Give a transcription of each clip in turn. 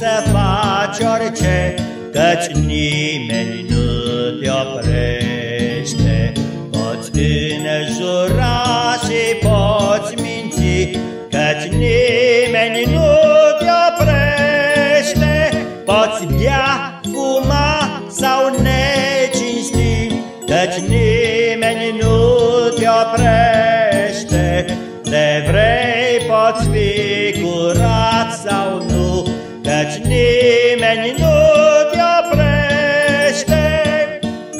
să faci orice, Căci nimeni nu te oprește. Poți înjura și poți minți, Căci nimeni nu te oprește. Poți bea, fuma sau necinsti, Căci nimeni nu te oprește. De vrei poți fi curat sau nu, Căci nimeni nu te oprește,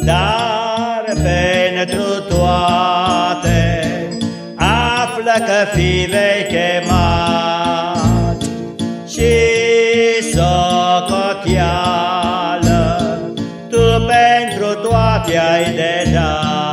Dar pentru toate află că fi vei chemat Și socoteală tu pentru toate ai de dat.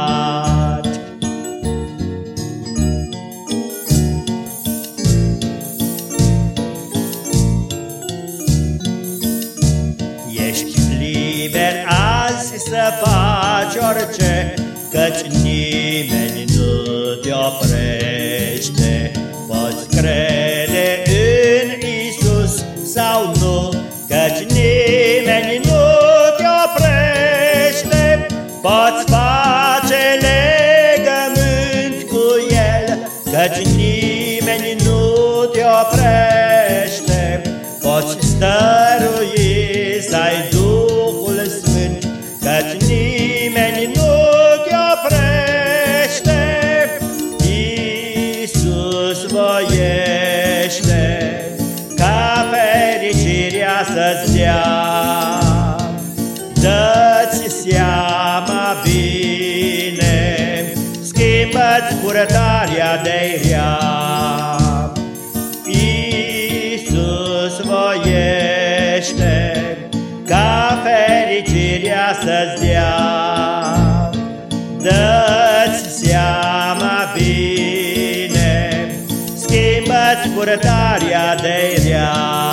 Să faci orice, Căci nimeni nu te oprește. Poți crede în Isus sau nu, Căci nimeni nu te oprește. Poți face legământ cu El, Căci nimeni nu te oprește. Să-ți dea. Dă-ți seama bine, schimbă-ți purtarea de rea. Iisus voiește ca fericirea să-ți dea. Dă-ți seama bine, schimbă-ți purtarea de rea.